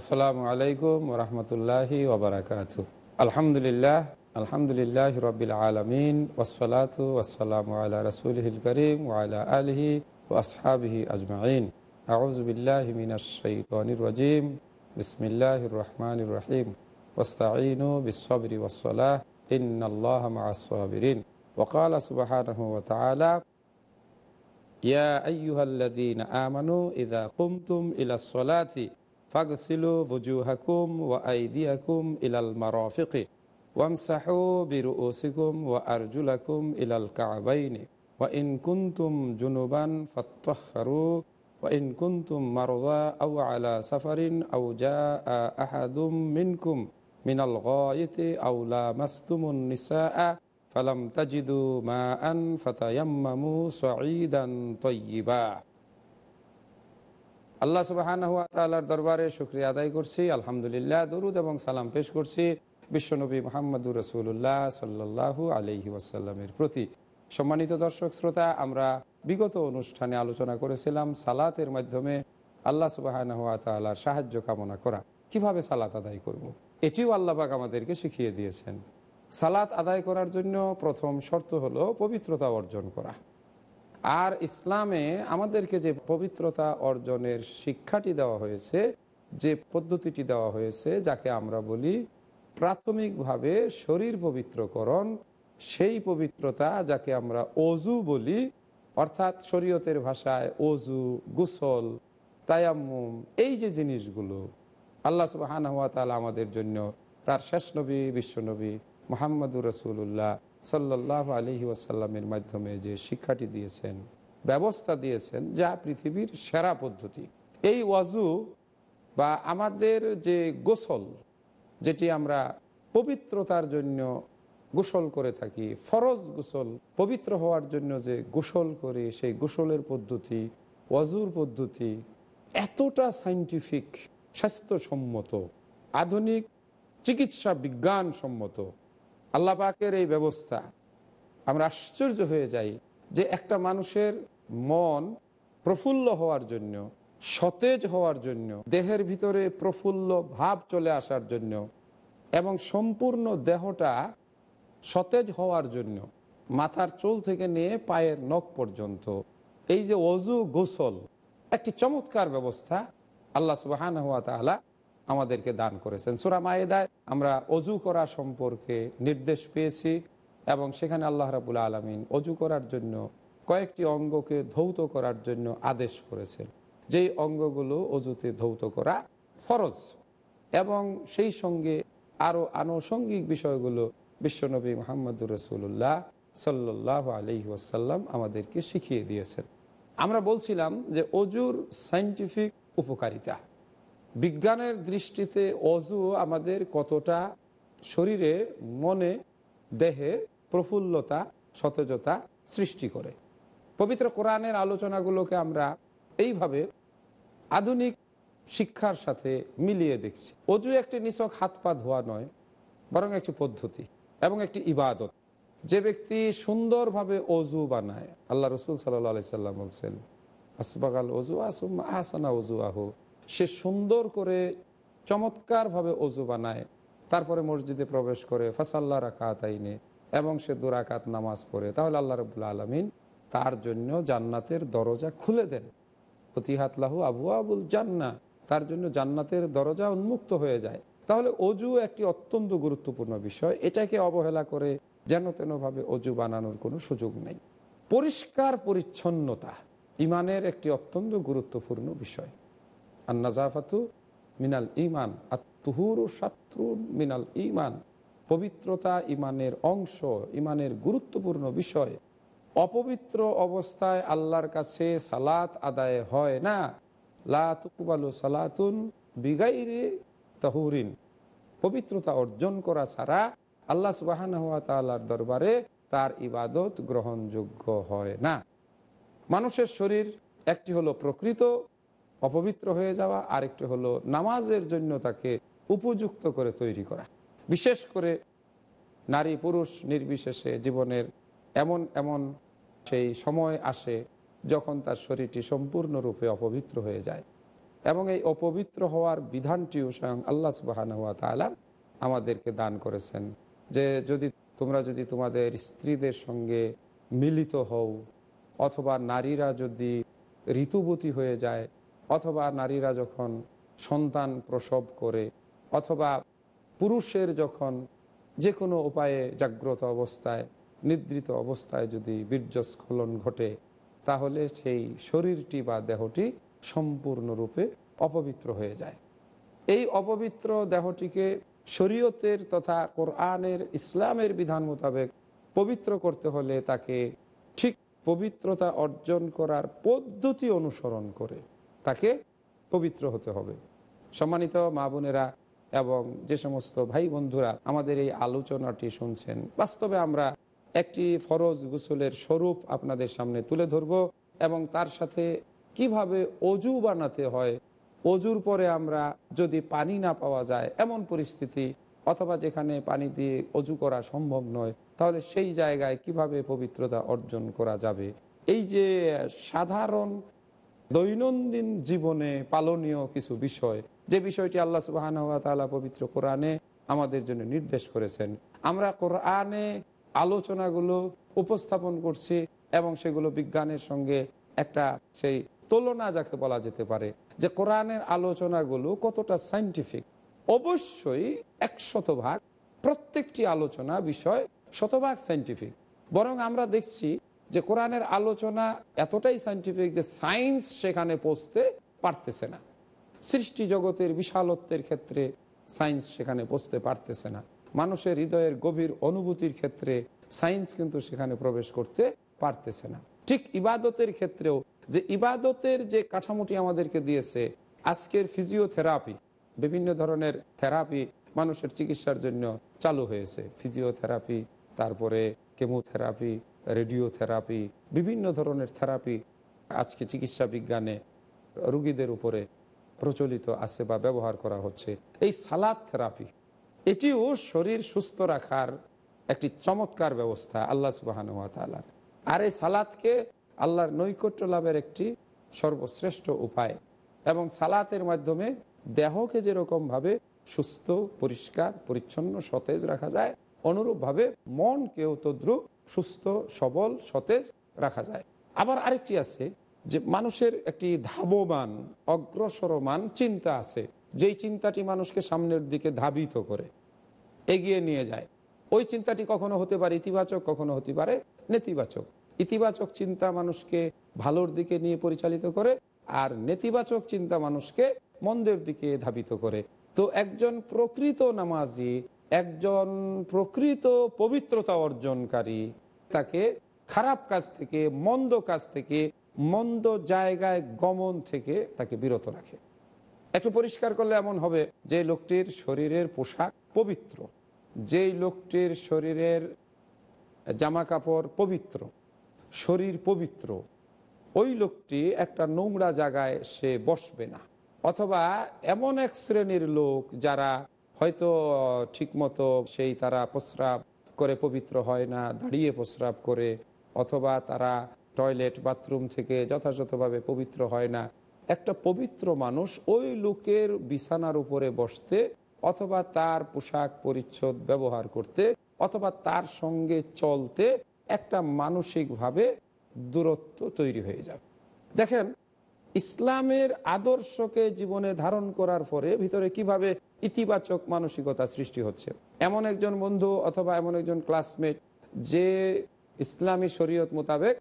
আসসালামু আলাইকুম রহমতুল্লাহি ওবরাকাত আলহামদুলিল্লাহ আলহামদুলিল্লাহ রবিল আলমিন ওসলাতু ওসালাম আলা রসুলহিল করিম ওয়ালা আলহি ও আসহাবিহি আজমাইন আউজবিল্লাহ মিনাশাইতানির রাজিম বিসমিল্লাহ রহমান রহিম ওস্তাইনু বিসবরি ওসলাহ ইন্নাল্লাহ মাসাবিরিন وقال سبحانه وتعالى يا أيها الذين آمنوا إذا قمتم إلى الصلاة فاغسلوا وجوهكم وأيديكم إلى المرافق وامسحوا برؤوسكم وأرجلكم إلى الكعبين. وإن كنتم جنبا فاتطهروا وإن كنتم مرضى أو على سفر أو جاء أحد منكم من الغائط أو لامستم النساء فلم تجدوا ماء فتيمموا صعيدا طيبا. আল্লাহ সুবাহান দরবারে শুক্রিয়া আদায় করছি, আলহামদুলিল্লাহ, দরুদ এবং সালাম পেশ করছি বিশ্বনবী মোহাম্মদুর রসুল্লাহ সাল্লাহু আলহি ওয়াসাল্লামের প্রতি। সম্মানিত দর্শক শ্রোতা, আমরা বিগত অনুষ্ঠানে আলোচনা করেছিলাম সালাতের মাধ্যমে আল্লাহ সুবাহান হুয়া সাহায্য কামনা করা। কীভাবে সালাত আদায় করব। এটিও আল্লাহবাক আমাদেরকে শিখিয়ে দিয়েছেন। সালাত আদায় করার জন্য প্রথম শর্ত হলো পবিত্রতা অর্জন করা। আর ইসলামে আমাদেরকে যে পবিত্রতা অর্জনের শিক্ষাটি দেওয়া হয়েছে, যে পদ্ধতিটি দেওয়া হয়েছে, যাকে আমরা বলি প্রাথমিকভাবে শরীর পবিত্রকরণ, সেই পবিত্রতা যাকে আমরা অজু বলি, অর্থাৎ শরীয়তের ভাষায় অজু গুসল, তায়াম্মুম, এই যে জিনিসগুলো, আল্লাহ সুবাহান হাত আমাদের জন্য তার শেষ নবী বিশ্বনবী মোহাম্মদুর রসুল্লাহ সাল্লাহ আলহি ওয়াসাল্লামের মাধ্যমে যে শিক্ষাটি দিয়েছেন, ব্যবস্থা দিয়েছেন, যা পৃথিবীর সেরা পদ্ধতি। এই ওয়াজু বা আমাদের যে গোসল, যেটি আমরা পবিত্রতার জন্য গোসল করে থাকি, ফরজ গোসল, পবিত্র হওয়ার জন্য যে গোসল করে, সেই গোসলের পদ্ধতি, ওয়াজুর পদ্ধতি এতটা সাইন্টিফিক, স্বাস্থ্যসম্মত, আধুনিক চিকিৎসা বিজ্ঞান সম্মত আল্লাহ পাকের এই ব্যবস্থা, আমরা আশ্চর্য হয়ে যাই যে একটা মানুষের মন প্রফুল্ল হওয়ার জন্য, সতেজ হওয়ার জন্য, দেহের ভিতরে প্রফুল্ল ভাব চলে আসার জন্য এবং সম্পূর্ণ দেহটা সতেজ হওয়ার জন্য, মাথার চুল থেকে নিয়ে পায়ের নখ পর্যন্ত, এই যে অজু গোসল, একটি চমৎকার ব্যবস্থা আল্লাহ সুবাহান হাত তালা আমাদেরকে দান করেছেন। সুরা মায়েদায় আমরা অজু করা সম্পর্কে নির্দেশ পেয়েছি এবং সেখানে আল্লাহ রাবুল আলমিন অজু করার জন্য কয়েকটি অঙ্গকে ধৌত করার জন্য আদেশ করেছেন। যেই অঙ্গগুলো অজুতে ধৌত করা ফরজ এবং সেই সঙ্গে আরও আনুষঙ্গিক বিষয়গুলো বিশ্বনবী মোহাম্মদুর রসুল্লাহ সাল্লাহ আলি ওয়াসাল্লাম আমাদেরকে শিখিয়ে দিয়েছেন। আমরা বলছিলাম যে অজুর সাইন্টিফিক উপকারিতা। বিজ্ঞানের দৃষ্টিতে অজু আমাদের কতটা শরীরে, মনে, দেহে প্রফুল্লতা, সতেজতা সৃষ্টি করে। পবিত্র কোরআনের আলোচনাগুলোকে আমরা এইভাবে আধুনিক শিক্ষার সাথে মিলিয়ে দেখছি। অজু একটি নিছক হাত পা ধোয়া নয়, বরং একটি পদ্ধতি এবং একটি ইবাদত। যে ব্যক্তি সুন্দরভাবে অজু বানায়, আল্লাহ রসুল সাল্লাহ সাল্লাম বলছেন, আসবাগাল অজু আসুম আহসানা অজু আহ সে সুন্দর করে চমৎকারভাবে অজু বানায়। তারপরে মসজিদে প্রবেশ করে, ফাসাল্লা রাখাত আইনে এবং সে দুরাকাত নামাজ পড়ে। তাহলে আল্লাহ রবুল্লা আলমিন তার জন্য জান্নাতের দরজা খুলে দেন। ফতিহাতলাহু আবু আবুল জান্না, তার জন্য জান্নাতের দরজা উন্মুক্ত হয়ে যায়। তাহলে অজু একটি অত্যন্ত গুরুত্বপূর্ণ বিষয়। এটাকে অবহেলা করে যেন তেনভাবে অজু বানানোর কোনো সুযোগ নেই। পরিষ্কার পরিচ্ছন্নতা ইমানের একটি অত্যন্ত গুরুত্বপূর্ণ বিষয়। আর নাজাফাতু মিনাল ইমান আর তুহুর শাত্রু মিনাল ইমান পবিত্রতা ইমানের অংশ ইমানের গুরুত্বপূর্ণ বিষয়। অপবিত্র অবস্থায় আল্লাহর কাছে সালাত আদায় হয় না। লা তুকবালু সালাতুন বিগাইরে তাহুরিন। পবিত্রতা অর্জন করা ছাড়া আল্লাহ সুবাহান হাত দরবারে তার ইবাদত গ্রহণযোগ্য হয় না। মানুষের শরীর একটি হলো প্রকৃত অপবিত্র হয়ে যাওয়া, আরেকটি হলো নামাজের জন্য তাকে উপযুক্ত করে তৈরি করা। বিশেষ করে নারী পুরুষ নির্বিশেষে জীবনের এমন এমন সেই সময় আসে যখন তার শরীরটি সম্পূর্ণরূপে অপবিত্র হয়ে যায় এবং এই অপবিত্র হওয়ার বিধানটিও স্বয়ং আল্লাহ সুবাহান হুয়া তালা আমাদেরকে দান করেছেন যে যদি তোমরা যদি তোমাদের স্ত্রীদের সঙ্গে মিলিত হও অথবা নারীরা যদি ঋতুবতী হয়ে যায় অথবা নারীরা যখন সন্তান প্রসব করে, অথবা পুরুষের যখন যে কোনো উপায়ে জাগ্রত অবস্থায়, নিদ্রিত অবস্থায় যদি বীর্যস্খলন ঘটে, তাহলে সেই শরীরটি বা দেহটি সম্পূর্ণরূপে অপবিত্র হয়ে যায়। এই অপবিত্র দেহটিকে শরীয়তের তথা কোরআনের ইসলামের বিধান মোতাবেক পবিত্র করতে হলে তাকে ঠিক পবিত্রতা অর্জন করার পদ্ধতি অনুসরণ করে। তাকে পবিত্র হতে হবে। সম্মানিত মা বোনেরা এবং যে সমস্ত ভাই বন্ধুরা আমাদের এই আলোচনাটি শুনছেন, বাস্তবে আমরা একটি ফরজ গোসলের স্বরূপ আপনাদের সামনে তুলে ধরব এবং তার সাথে কীভাবে অজু বানাতে হয়, অজুর পরে আমরা যদি পানি না পাওয়া যায় এমন পরিস্থিতি অথবা যেখানে পানি দিয়ে অজু করা সম্ভব নয়, তাহলে সেই জায়গায় কীভাবে পবিত্রতা অর্জন করা যাবে? এই যে সাধারণ দৈনন্দিন জীবনে পালনীয় কিছু বিষয়। যে বিষয়টি আল্লাহ সুবাহান পবিত্র কোরআনে আমাদের জন্য নির্দেশ করেছেন। আমরা কোরআনে আলোচনাগুলো উপস্থাপন করছি এবং সেগুলো বিজ্ঞানের সঙ্গে একটা সেই তুলনা যাকে বলা যেতে পারে যে কোরআনের আলোচনাগুলো কতটা সাইন্টিফিক অবশ্যই একশত ভাগ প্রত্যেকটি আলোচনা বিষয় শতভাগ সাইন্টিফিক বরং আমরা দেখছি যে কোরআনের আলোচনা এতটাই সাইন্টিফিক যে সায়েন্স সেখানে পৌঁছতে পারতেছে না। সৃষ্টি জগতের বিশালত্বের ক্ষেত্রে সায়েন্স সেখানে পৌঁছতে পারতেছে না। মানুষের হৃদয়ের গভীর অনুভূতির ক্ষেত্রে সায়েন্স কিন্তু সেখানে প্রবেশ করতে পারতেছে না। ঠিক ইবাদতের ক্ষেত্রেও যে ইবাদতের যে কাঠামোটি আমাদেরকে দিয়েছে, আজকের ফিজিওথেরাপি বিভিন্ন ধরনের থেরাপি মানুষের চিকিৎসার জন্য চালু হয়েছে। ফিজিওথেরাপি তারপরে কেমোথেরাপি রেডিওথেরাপি, বিভিন্ন ধরনের থেরাপি আজকে চিকিৎসা বিজ্ঞানে রুগীদের উপরে প্রচলিত আছে বা ব্যবহার করা হচ্ছে। এই সালাদ থেরাপি, এটিও শরীর সুস্থ রাখার একটি চমৎকার ব্যবস্থা আল্লাহ সুবাহানুয়াতালার আর এই সালাদকে আল্লাহর নৈকট্য লাভের একটি সর্বশ্রেষ্ঠ উপায় এবং সালাতের মাধ্যমে দেহকে যেরকমভাবে সুস্থ, পরিষ্কার, পরিচ্ছন্ন, সতেজ রাখা যায় অনুরূপভাবে মনকেও তদ্রুপ, সুস্থ, সবল, সতেজ রাখা যায়। আবার আরেকটি আছে যে মানুষের একটি ধাবমান, অগ্রসরমান চিন্তা আছে। যেই চিন্তাটি মানুষকে সামনের দিকে ধাবিত করে, এগিয়ে নিয়ে যায়। ওই চিন্তাটি কখনো হতে পারে ইতিবাচক, কখনো হতে পারে নেতিবাচক। ইতিবাচক চিন্তা মানুষকে ভালোর দিকে নিয়ে পরিচালিত করে আর নেতিবাচক চিন্তা মানুষকে মন্দের দিকে ধাবিত করে। তো একজন প্রকৃত নামাজি একজন প্রকৃত পবিত্রতা অর্জনকারী, তাকে খারাপ কাজ থেকে, মন্দ কাজ থেকে, মন্দ জায়গায় গমন থেকে তাকে বিরত রাখে। একটু পরিষ্কার করলে এমন হবে, যে লোকটির শরীরের পোশাক পবিত্র, যেই লোকটির শরীরের জামা কাপড় পবিত্র, শরীর পবিত্র, ওই লোকটি একটা নোংরা জায়গায় সে বসবে না। অথবা এমন এক শ্রেণির লোক যারা হয়তো ঠিকমতো সেই তারা প্রস্রাব করে পবিত্র হয় না, দাঁড়িয়ে প্রস্রাব করে, অথবা তারা টয়লেট, বাথরুম থেকে যথাযথভাবে পবিত্র হয় না। একটা পবিত্র মানুষ ওই লোকের বিছানার উপরে বসতে, অথবা তার পোশাক পরিচ্ছদ ব্যবহার করতে, অথবা তার সঙ্গে চলতে একটা মানসিকভাবে দূরত্ব তৈরি হয়ে যাবে। দেখেন ইসলামের আদর্শকে জীবনে ধারণ করার পরে ভিতরে কীভাবে ইতিবাচক মানসিকতা সৃষ্টি হচ্ছে? এমন একজন বন্ধু অথবা এমন একজন ক্লাসমেট যে ইসলামী শরীয়ত মোতাবেক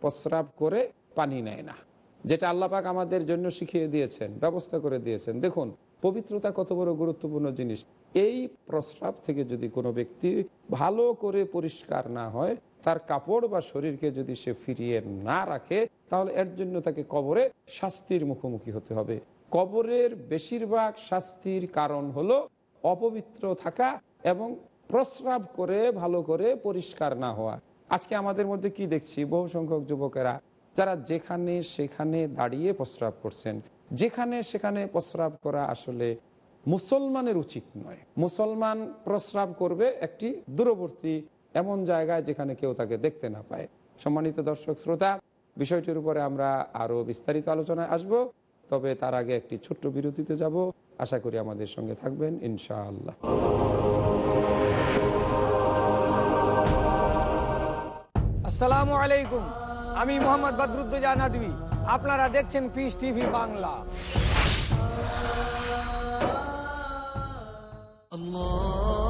প্রস্রাব করে পানি নেয় না। যেটা আল্লাপাক আমাদের জন্য শিখিয়ে দিয়েছেন, ব্যবস্থা করে দিয়েছেন। দেখুন, পবিত্রতা কত বড় গুরুত্বপূর্ণ জিনিস। এই প্রস্রাব থেকে যদি কোনো ব্যক্তি ভালো করে পরিষ্কার না হয় তার কাপড় বা শরীরকে যদি সে ফিরিয়ে না রাখে, তাহলে এর জন্য তাকে কবরে শাস্তির মুখোমুখি হতে হবে। কবরের বেশিরভাগ শাস্তির কারণ হলো অপবিত্র থাকা এবং প্রস্রাব করে, ভালো করে পরিষ্কার না হওয়া। আজকে আমাদের মধ্যে কি দেখছি? বহু সংখ্যক যুবকেরা, যারা যেখানে সেখানে দাঁড়িয়ে প্রস্রাব করছেন। যেখানে সেখানে প্রস্রাব করা আসলে মুসলমানের উচিত নয়। মুসলমান প্রস্রাব করবে একটি দূরবর্তী এমন জায়গায় যেখানে কেউ তাকে দেখতে না পায়। সম্মানিত দর্শক শ্রোতা বিষয়টির উপরে আমরা আরও বিস্তারিত আলোচনায় আসব। তবে তার আগে একটি ছোট্ট বিরতিতে যাব। আশা করি আমাদের সঙ্গে থাকবেন ইনশাআল্লাহ। আসসালামু আলাইকুম। আমি মোহাম্মদ বদরুদ্দোজা আপনারা দেখছেন পিস টিভি বাংলা। আল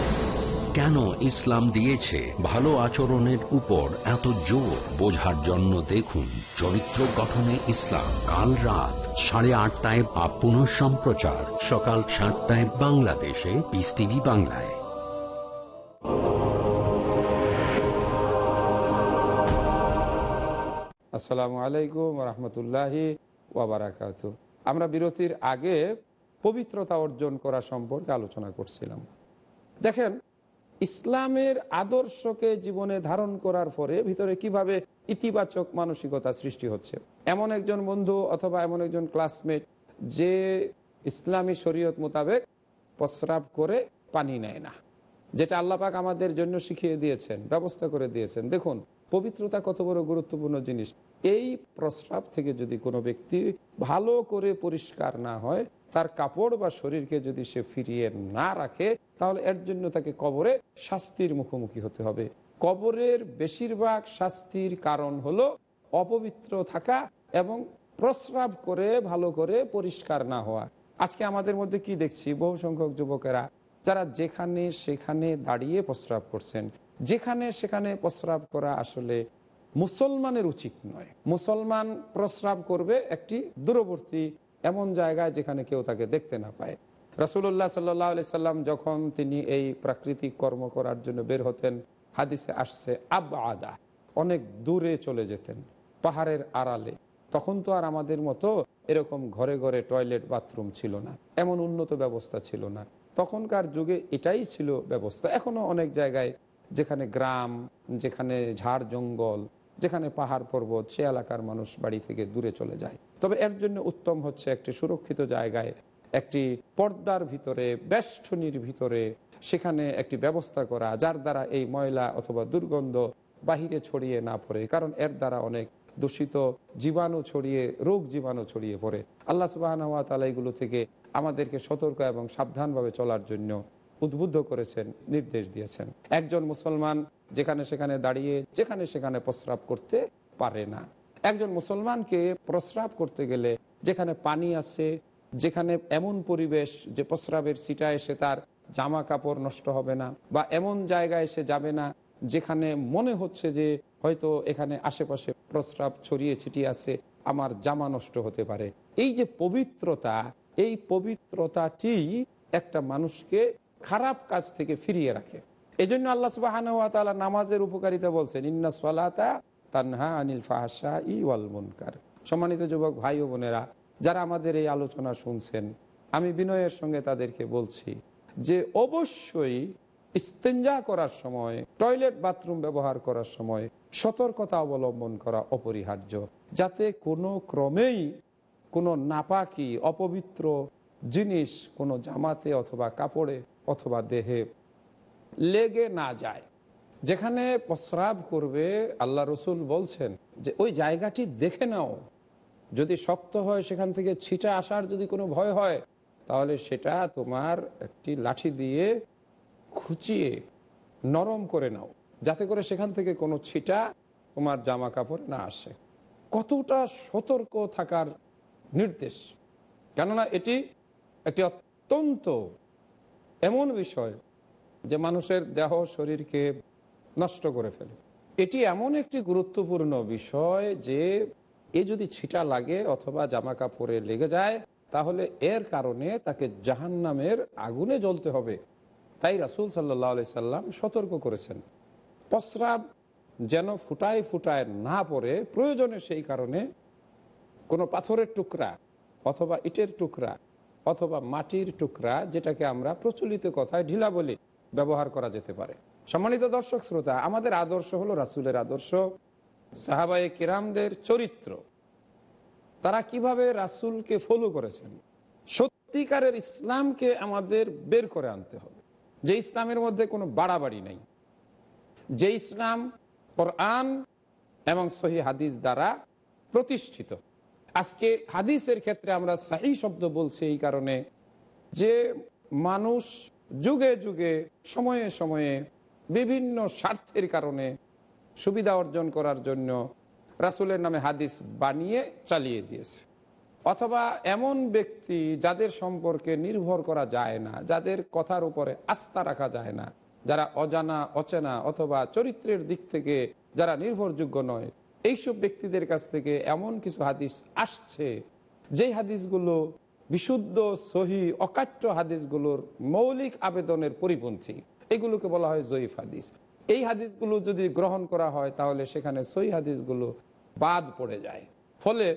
কেন ইসলাম দিয়েছে? ভালো আচরণের উপর এত জোর? বোঝার জন্য দেখুন, চরিত্র গঠনে ইসলাম কাল রাত সাড়ে আটটায় বা পুনঃ সম্প্রচার, সকাল সাতটায় বাংলাদেশে পিস টিভি বাংলায়। আসসালামু আলাইকুম রহমতুল্লাহি ওয়াবারাকাতু। আমরা বিরতির আগে পবিত্রতা অর্জন করা সম্পর্কে আলোচনা করছিলাম। দেখেন ইসলামের আদর্শকে জীবনে ধারণ করার পরে ভিতরে কীভাবে ইতিবাচক মানসিকতা সৃষ্টি হচ্ছে? এমন একজন বন্ধু অথবা এমন একজন ক্লাসমেট যে ইসলামী শরীয়ত মোতাবেক প্রস্রাব করে পানি নেয় না। যেটা আল্লাপাক আমাদের জন্য শিখিয়ে দিয়েছেন, ব্যবস্থা করে দিয়েছেন। দেখুন, পবিত্রতা কত বড় গুরুত্বপূর্ণ জিনিস। এই প্রস্রাব থেকে যদি কোনো ব্যক্তি ভালো করে পরিষ্কার না হয় তার কাপড় বা শরীরকে যদি সে ফিরিয়ে না রাখে, তাহলে এর জন্য তাকে কবরে শাস্তির মুখোমুখি হতে হবে। কবরের বেশিরভাগ শাস্তির কারণ হলো অপবিত্র থাকা এবং প্রস্রাব করে, ভালো করে পরিষ্কার না হওয়া। আজকে আমাদের মধ্যে কি দেখছি? বহু সংখ্যক যুবকেরা, যারা যেখানে সেখানে দাঁড়িয়ে প্রস্রাব করছেন। যেখানে সেখানে প্রস্রাব করা আসলে মুসলমানের উচিত নয়। মুসলমান প্রস্রাব করবে একটি দূরবর্তী এমন জায়গায় যেখানে কেউ তাকে দেখতে না পায়। রসুল্লাহ সাল্লাহ আলি সাল্লাম যখন তিনি এই প্রাকৃতিক কর্ম করার জন্য বের হতেন, হাদিসে আসছে আব আদা অনেক দূরে চলে যেতেন, পাহাড়ের আড়ালে। তখন তো আর আমাদের মতো এরকম ঘরে ঘরে টয়লেট বাথরুম ছিল না, এমন উন্নত ব্যবস্থা ছিল না। তখনকার যুগে এটাই ছিল ব্যবস্থা। এখনও অনেক জায়গায় যেখানে গ্রাম, যেখানে ঝাড় জঙ্গল, যেখানে পাহাড় পর্বত, সে এলাকার মানুষ বাড়ি থেকে দূরে চলে যায়। তবে এর জন্য উত্তম হচ্ছে একটি সুরক্ষিত জায়গায়, একটি পর্দার ভিতরে, বেষ্টনীর ভিতরে, সেখানে একটি ব্যবস্থা করা, যার দ্বারা এই ময়লা অথবা দুর্গন্ধ বাহিরে ছড়িয়ে না পড়ে, কারণ এর দ্বারা অনেক দূষিত জীবাণু ছড়িয়ে, রোগ জীবাণু ছড়িয়ে পড়ে। আল্লাহ সুবাহ এগুলো থেকে আমাদেরকে সতর্ক এবং সাবধানভাবে চলার জন্য উদ্বুদ্ধ করেছেন, নির্দেশ দিয়েছেন। একজন মুসলমান যেখানে সেখানে দাঁড়িয়ে, যেখানে সেখানে প্রস্রাব করতে পারে না। একজন মুসলমানকে প্রস্রাব করতে গেলে যেখানে পানি আছে, যেখানে এমন পরিবেশ যে প্রস্রাবের সিটা এসে তার জামা কাপড় নষ্ট হবে না বা এমন জায়গায় এসে যাবে না যেখানে মনে হচ্ছে যে হয়তো এখানে আশেপাশে প্রস্রাব ছড়িয়ে ছিটিয়ে আছে, আমার জামা নষ্ট হতে পারে। এই যে পবিত্রতা, এই পবিত্রতাটি একটা মানুষকে খারাপ কাজ থেকে ফিরিয়ে রাখে। এই জন্য আল্লাহ সুবাহ নামাজের উপকারিতা বলছেন, ইন্না সলাতা তানহা আনিল ফাহাসা ই ওয়াল মুনকার। সম্মানিত যুবক ভাই ও বোনেরা, যারা আমাদের এই আলোচনা শুনছেন, আমি বিনয়ের সঙ্গে তাদেরকে বলছি যে অবশ্যই ইস্তেঞ্জা করার সময়, টয়লেট বাথরুম ব্যবহার করার সময় সতর্কতা অবলম্বন করা অপরিহার্য, যাতে কোনো ক্রমেই কোনো নাপাকি, অপবিত্র জিনিস কোনো জামাতে অথবা কাপড়ে অথবা দেহে লেগে না যায়। যেখানে প্রস্রাব করবে, আল্লাহ রসুল বলছেন যে, ওই জায়গাটি দেখে নাও। যদি শক্ত হয়, সেখান থেকে ছিটা আসার যদি কোনো ভয় হয়, তাহলে সেটা তোমার একটি লাঠি দিয়ে খুচিয়ে নরম করে নাও। যাতে করে সেখান থেকে কোনো ছিটা তোমার জামা কাপড় না আসে। কতটা সতর্ক থাকার নির্দেশ। কেননা এটি একটি অত্যন্ত এমন বিষয় যে, মানুষের দেহ, শরীরকে নষ্ট করে ফেলে। এটি এমন একটি গুরুত্বপূর্ণ বিষয় যে এ যদি ছিটা লাগে অথবা জামা কাপড়ে লেগে যায়, তাহলে এর কারণে তাকে জাহান নামের আগুনে জ্বলতে হবে। তাই রাসুল সাল্লাহ সাল্লাম সতর্ক করেছেন। প্রস্রাব যেন ফুটায় ফুটায় না পড়ে, প্রয়োজনে সেই কারণে কোনো পাথরের টুকরা অথবা ইটের টুকরা অথবা মাটির টুকরা, যেটাকে আমরা প্রচলিত কথায় ঢিলা বলি, ব্যবহার করা যেতে পারে। সম্মানিত দর্শক শ্রোতা, আমাদের আদর্শ হলো রাসুলের আদর্শ, সাহাবায়ে কিরামদের চরিত্র। তারা কীভাবে রাসুলকে ফলো করেছেন? সত্যিকারের ইসলামকে আমাদের বের করে আনতে হবে। যে ইসলামের মধ্যে কোনো বাড়াবাড়ি নেই। যে ইসলাম কোরআন এবং সহি হাদিস দ্বারা প্রতিষ্ঠিত। আজকে হাদিসের ক্ষেত্রে আমরা সাহি শব্দ বলছি এই কারণে যে মানুষ যুগে যুগে, সময়ে সময়ে বিভিন্ন স্বার্থের কারণে সুবিধা অর্জন করার জন্য রাসুলের নামে হাদিস বানিয়ে চালিয়ে দিয়েছে। অথবা এমন ব্যক্তি যাদের সম্পর্কে নির্ভর করা যায় না, যাদের কথার উপরে আস্থা রাখা যায় না, যারা অজানা, অচেনা অথবা চরিত্রের দিক থেকে যারা নির্ভরযোগ্য নয়, এইসব ব্যক্তিদের কাছ থেকে এমন কিছু হাদিস আসছে, যেই হাদিসগুলো বিশুদ্ধ, সহি, অকাট্য হাদিসগুলোর মৌলিক আবেদনের পরিপন্থী। এগুলোকে বলা হয় জয়ীফ হাদিস। এই হাদিসগুলো যদি গ্রহণ করা হয়, তাহলে সেখানে সহি হাদিসগুলো বাদ পড়ে যায়। ফলে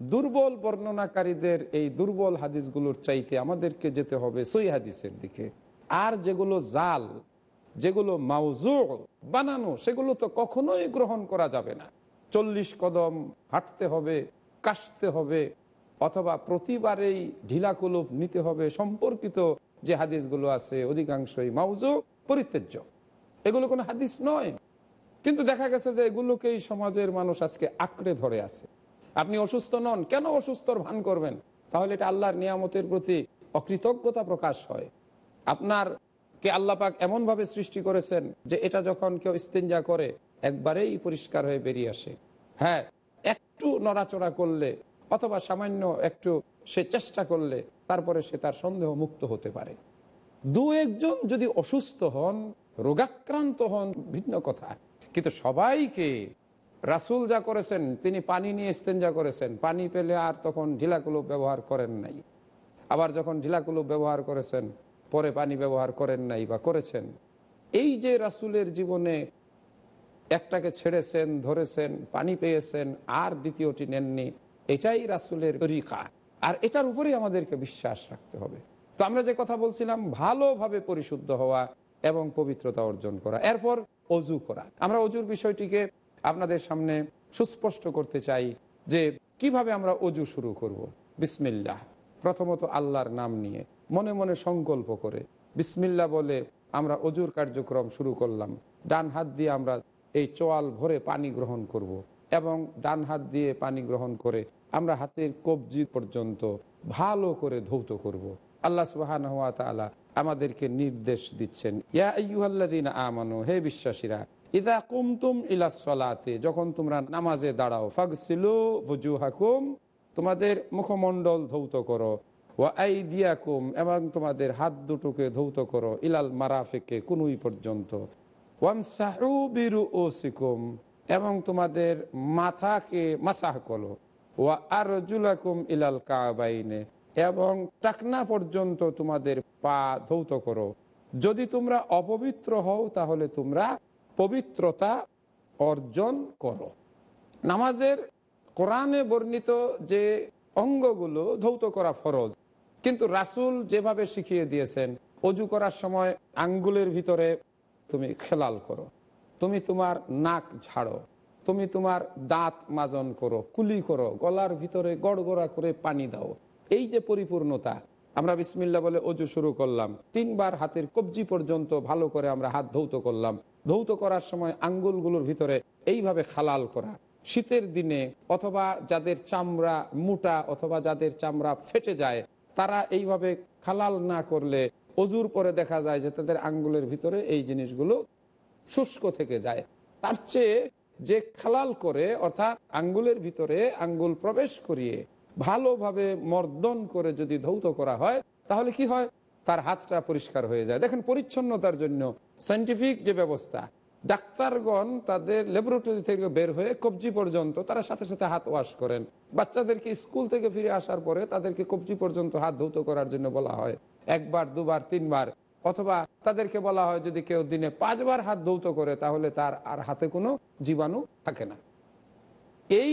দুর্বল বর্ণনাকারীদের এই দুর্বল হাদিসগুলোর চাইতে আমাদেরকে যেতে হবে সই হাদিসের দিকে। আর যেগুলো জাল, যেগুলো মাউজু বানানো, সেগুলো তো কখনোই গ্রহণ করা যাবে না। চল্লিশ কদম হাঁটতে হবে, কাশতে হবে, অথবা প্রতিবারেই ঢিলাকুলুপ নিতে হবে। সম্পর্কিত যে হাদিসগুলো আছে, অধিকাংশই মাউজু পরিত্যাজ্য। এগুলো কোনো হাদিস নয়। কিন্তু দেখা গেছে যে এগুলোকেই সমাজের মানুষ আজকে আঁকড়ে ধরে আছে। আপনি অসুস্থ নন, কেন অসুস্থর ভান করবেন? তাহলে এটা আল্লাহর নিয়ামতের প্রতি অকৃতজ্ঞতা প্রকাশ হয়। আপনার কে আল্লাপাক এমনভাবে সৃষ্টি করেছেন যে এটা যখন কেউ ইস্তেঞ্জা করে, একবারেই পরিষ্কার হয়ে বেরিয়ে আসে। হ্যাঁ একটু নড়াচড়া করলে অথবা সামান্য একটু সে চেষ্টা করলে তারপরে সে তার সন্দেহ মুক্ত হতে পারে। দু একজন যদি অসুস্থ হন, রোগাক্রান্ত হন, ভিন্ন কথা। কিন্তু সবাইকে রাসুল যা করেছেন, তিনি পানি নিয়ে ইস্তেঞ্জা করেছেন, পানি পেলে আর তখন ঢিলাগুলো ব্যবহার করেন নাই। আবার যখন ঢিলাকুলু ব্যবহার করেছেন, পরে পানি ব্যবহার করেন নাই বা করেছেন। এই যে রাসুলের জীবনে একটাকে ছেড়েছেন, ধরেছেন, পানি পেয়েছেন, আর দ্বিতীয়টি নেননি, এটাই রাসুলের তরিকা। আর এটার উপরেই আমাদেরকে বিশ্বাস রাখতে হবে। তো আমরা যে কথা বলছিলাম, ভালোভাবে পরিশুদ্ধ হওয়া এবং পবিত্রতা অর্জন করা এরপর অজু করা আমরা অজুর বিষয়টিকে আপনাদের সামনে সুস্পষ্ট করতে চাই যে কীভাবে আমরা অজু শুরু করব। বিসমিল্লাহ প্রথমত আল্লাহর নাম নিয়ে মনে মনে সংকল্প করে বিসমিল্লা বলে আমরা অজুর কার্যক্রম শুরু করলাম ডান হাত দিয়ে আমরা এই চোয়াল ভরে পানি গ্রহণ করব। এবং ডান হাত দিয়ে পানি গ্রহণ করে আমরা হাতের কবজি পর্যন্ত ভালো করে ধৌত করব। আল্লাহ সুবাহান হাত তাআলা আমাদেরকে নির্দেশ দিচ্ছেন, ইয়া আইয়ুহাল্লাযীন আমানু, হে বিশ্বাসীরা ইদা কুমতুম ইলা সলাতে, যখন তোমরা নামাজে দাঁড়াও, ফাগসিলু বুজুহাকুম তোমাদের মুখমণ্ডল ধৌত করো, ওয়া আইদিয়াকুম, এবং তোমাদের হাত দুটোকে ধৌত করো, ইলাল মারাফিকে কুনুই পর্যন্ত, ওয়ামসাহু বিরুউসিকুম, এবং তোমাদের মাথাকে মাসাহ করো, ওয়া আরজুলাকুম ইলাল কাবাইনে এবং টাকনা পর্যন্ত তোমাদের পা ধৌত করো। যদি তোমরা অপবিত্র হও, তাহলে তোমরা পবিত্রতা অর্জন করো। নামাজের কোরআনে বর্ণিত যে অঙ্গগুলো ধৌত করা ফরজ, কিন্তু রাসুল যেভাবে শিখিয়ে দিয়েছেন, অজু করার সময় আঙ্গুলের ভিতরে তুমি খেলাল করো, তুমি তোমার নাক ঝাড়ো, তুমি তোমার দাঁত মাজন করো, কুলি করো, গলার ভিতরে গড়গড়া করে পানি দাও। এই যে পরিপূর্ণতা, আমরা বিসমিল্লা বলে অজু শুরু করলাম, তিনবার হাতের কবজি পর্যন্ত ভালো করে আমরা হাত ধৌত করলাম। ধৌত করার সময় আঙ্গুলগুলোর ভিতরে এইভাবে খালাল করা। শীতের দিনে অথবা যাদের চামড়া মোটা অথবা যাদের চামড়া ফেটে যায়, তারা এইভাবে খালাল না করলে অজুর পরে দেখা যায় যে তাদের আঙ্গুলের ভিতরে এই জিনিসগুলো শুষ্ক থেকে যায়। তার চেয়ে যে খালাল করে, অর্থাৎ আঙ্গুলের ভিতরে আঙ্গুল প্রবেশ করিয়ে ভালোভাবে মর্দন করে যদি ধৌত করা হয়, তাহলে কি হয়? তার হাতটা পরিষ্কার হয়ে যায়। দেখেন, পরিচ্ছন্নতার জন্য সাইন্টিফিক যে ব্যবস্থা, ডাক্তারগণ তাদের ল্যাবরেটরি থেকে বের হয়ে কবজি পর্যন্ত তারা সাথে সাথে হাত ওয়াশ করেন। বাচ্চাদেরকে স্কুল থেকে ফিরে আসার পরে তাদেরকে কবজি পর্যন্ত হাত ধৌত করার জন্য বলা হয়। একবার, দুবার, তিনবার, অথবা তাদেরকে বলা হয়, যদি কেউ দিনে পাঁচবার হাত ধৌত করে, তাহলে তার আর হাতে কোনো জীবাণু থাকে না। এই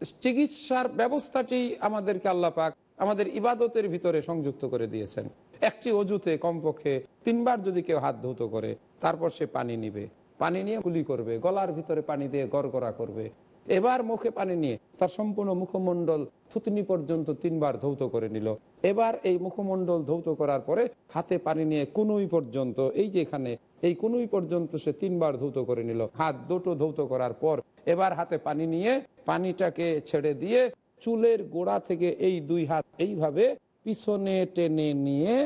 চিকিৎসার ব্যবস্থাটি আমাদেরকে আল্লাহ পাক আমাদের ইবাদতের ভিতরে সংযুক্ত করে দিয়েছেন। একটি অজুতে কমপক্ষে তিনবার যদি কেউ হাত ধৌত করে, তারপর সে পানি নিবে। পানি নিয়ে গুলি করবে, গলার ভিতরে পানি দিয়ে গড়গড়া করবে। এবার মুখে পানি নিয়ে তার সম্পূর্ণ মুখমণ্ডল থুতনি পর্যন্ত তিনবার ধৌত করে নিল। এবার এই মুখমণ্ডল ধৌত করার পরে হাতে পানি নিয়ে কুনুই পর্যন্ত, এই যে এখানে, এই কুনুই পর্যন্ত সে তিনবার ধৌত করে নিল। হাত দুটো ধৌত করার পর এবার হাতে পানি নিয়ে পানিটাকে ছেড়ে দিয়ে চুলের গোড়া থেকে এই দুই হাত এইভাবে পিছনে টেনে নিয়ে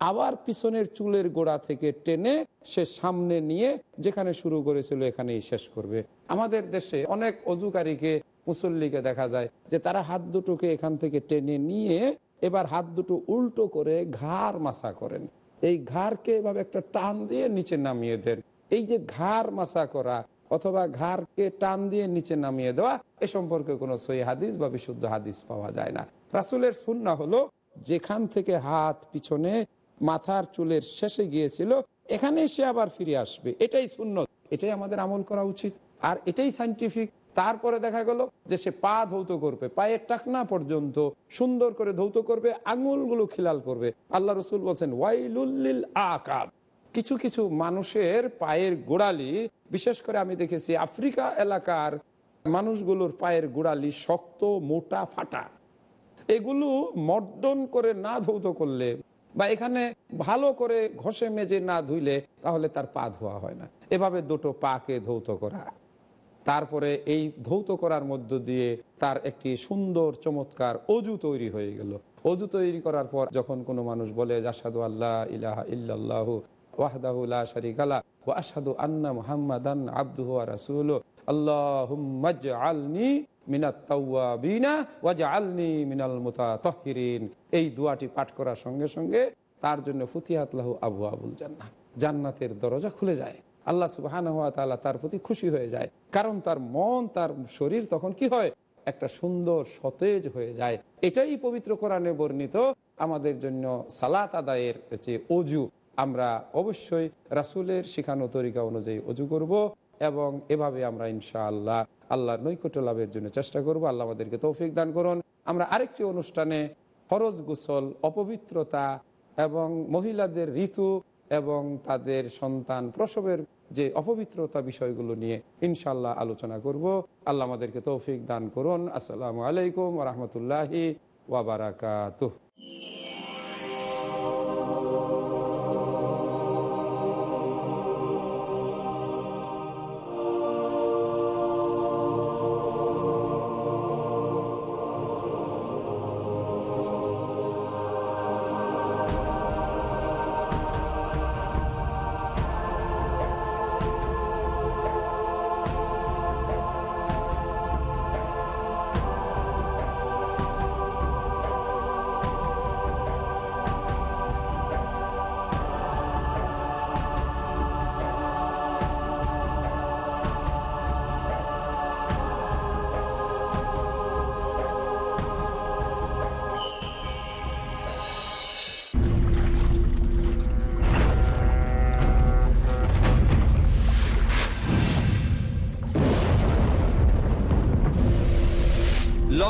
আবার পিছনের চুলের গোড়া থেকে টেনে সে সামনে নিয়ে যেখানে শুরু করেছিল এখানেই শেষ করবে। আমাদের দেশে অনেক অজুকারীকে, মুসল্লিকে দেখা যায় যে তারা হাত দুটোকে এখান থেকে টেনে নিয়ে এবার হাত দুটো উল্টো করে ঘাড় মাসা করেন। এই ঘাড়কে এভাবে একটা টান দিয়ে নিচে নামিয়ে দেন। এই যে ঘাড় মাসা করা অথবা ঘাড়কে টান দিয়ে নিচে নামিয়ে দেওয়া, এ সম্পর্কে কোনো সই হাদিস বা বিশুদ্ধ হাদিস পাওয়া যায় না। রাসুলের সুন্না হলো, যেখান থেকে হাত পিছনে মাথার চুলের শেষে গিয়েছিল, এখানে সে আবার ফিরে আসবে। এটাই শূন্য এটাই আমাদের আমল করা উচিত। আর এটাই সাইন্টিফিক তারপরে দেখা গেল যে সে পা ধৌত করবে, পায়ের টাকনা পর্যন্ত সুন্দর করে ধৌত করবে, আঙুলগুলো খিলাল করবে। আল্লাহ রসুল বলছেন ওয়াইলুল্লিল আকাব। কিছু কিছু মানুষের পায়ের গোড়ালি, বিশেষ করে আমি দেখেছি আফ্রিকা এলাকার মানুষগুলোর পায়ের গোড়ালি শক্ত, মোটা, ফাটা। এগুলো মর্দন করে না ধৌত করলে বা এখানে ভালো করে ঘষে মেজে না ধুইলে তাহলে তার পা ধোয়া হয় না। এভাবে দুটো পাকে ধৌত করা। তারপরে এই ধৌত করার মধ্য দিয়ে তার একটি সুন্দর চমৎকার অজু তৈরি হয়ে গেল। অজু তৈরি করার পর যখন কোনো মানুষ বলে জাসাদু আল্লাহ ইলাহা ইল্লাল্লাহু ওয়াহদাহুল্লাহ শরিকালা ও আসাদু আন্না মুহাম্মাদান আব্দুহু রাসুল আলনি এই দুয়াটি পাঠ করার সঙ্গে সঙ্গে তার জন্য ফুতিহাত লাহু আবু আবুল জান্না জান্নাতের দরজা খুলে যায়। আল্লাহ সুবাহ তার প্রতি খুশি হয়ে যায়। কারণ তার মন, তার শরীর তখন কি হয়? একটা সুন্দর সতেজ হয়ে যায়। এটাই পবিত্র কোরআনে বর্ণিত আমাদের জন্য সালাত আদায়ের যে অজু, আমরা অবশ্যই রাসুলের শিখানো তরিকা অনুযায়ী অজু করব। এবং এভাবে আমরা ইনশাআল্লাহ আল্লাহ নৈকট্য লাভের জন্য চেষ্টা করব। আল্লাহ আমাদেরকে তৌফিক দান করুন। আমরা আরেকটি অনুষ্ঠানে খরচ গোসল, অপবিত্রতা এবং মহিলাদের ঋতু এবং তাদের সন্তান প্রসবের যে অপবিত্রতা বিষয়গুলো নিয়ে ইনশাল্লাহ আলোচনা করব। আল্লাহ আমাদেরকে তৌফিক দান করুন। আসসালামু আলাইকুম রহমতুল্লাহি ওয়াবারাকাতুহ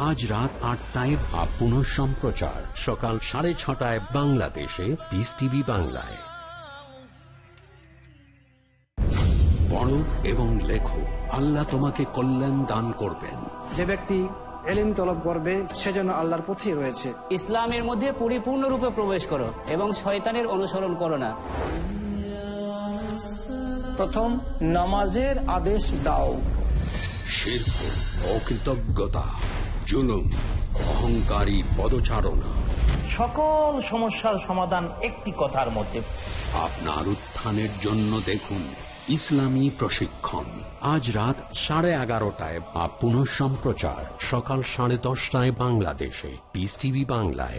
আজ রাত আটটায় বা পুনঃ সম্প্রচার। সকাল সাড়ে ছটায় বাংলাদেশে পিস টিভি বাংলায়। পড়ো এবং লেখো আল্লাহ তোমাকে কল্যাণ দান করবেন। যে ব্যক্তি এলিম তলব করবে সেজন্য আল্লাহর পথেই রয়েছে। ইসলামের মধ্যে পরিপূর্ণরূপে প্রবেশ করো এবং শয়তানের অনুসরণ করো না। প্রথম নামাজের আদেশ দাও। শিল্প অকৃতজ্ঞতা জুলুম অহংকারী পদচারণা। সকল সমস্যার সমাধান একটি কথার মধ্যে। আপনার উত্থানের জন্য দেখুন ইসলামী প্রশিক্ষণ। আজ রাত সাড়ে এগারোটায় বা পুনঃ সম্প্রচার সকাল সাড়ে দশটায় বাংলাদেশে। পিস টিভি বাংলায়।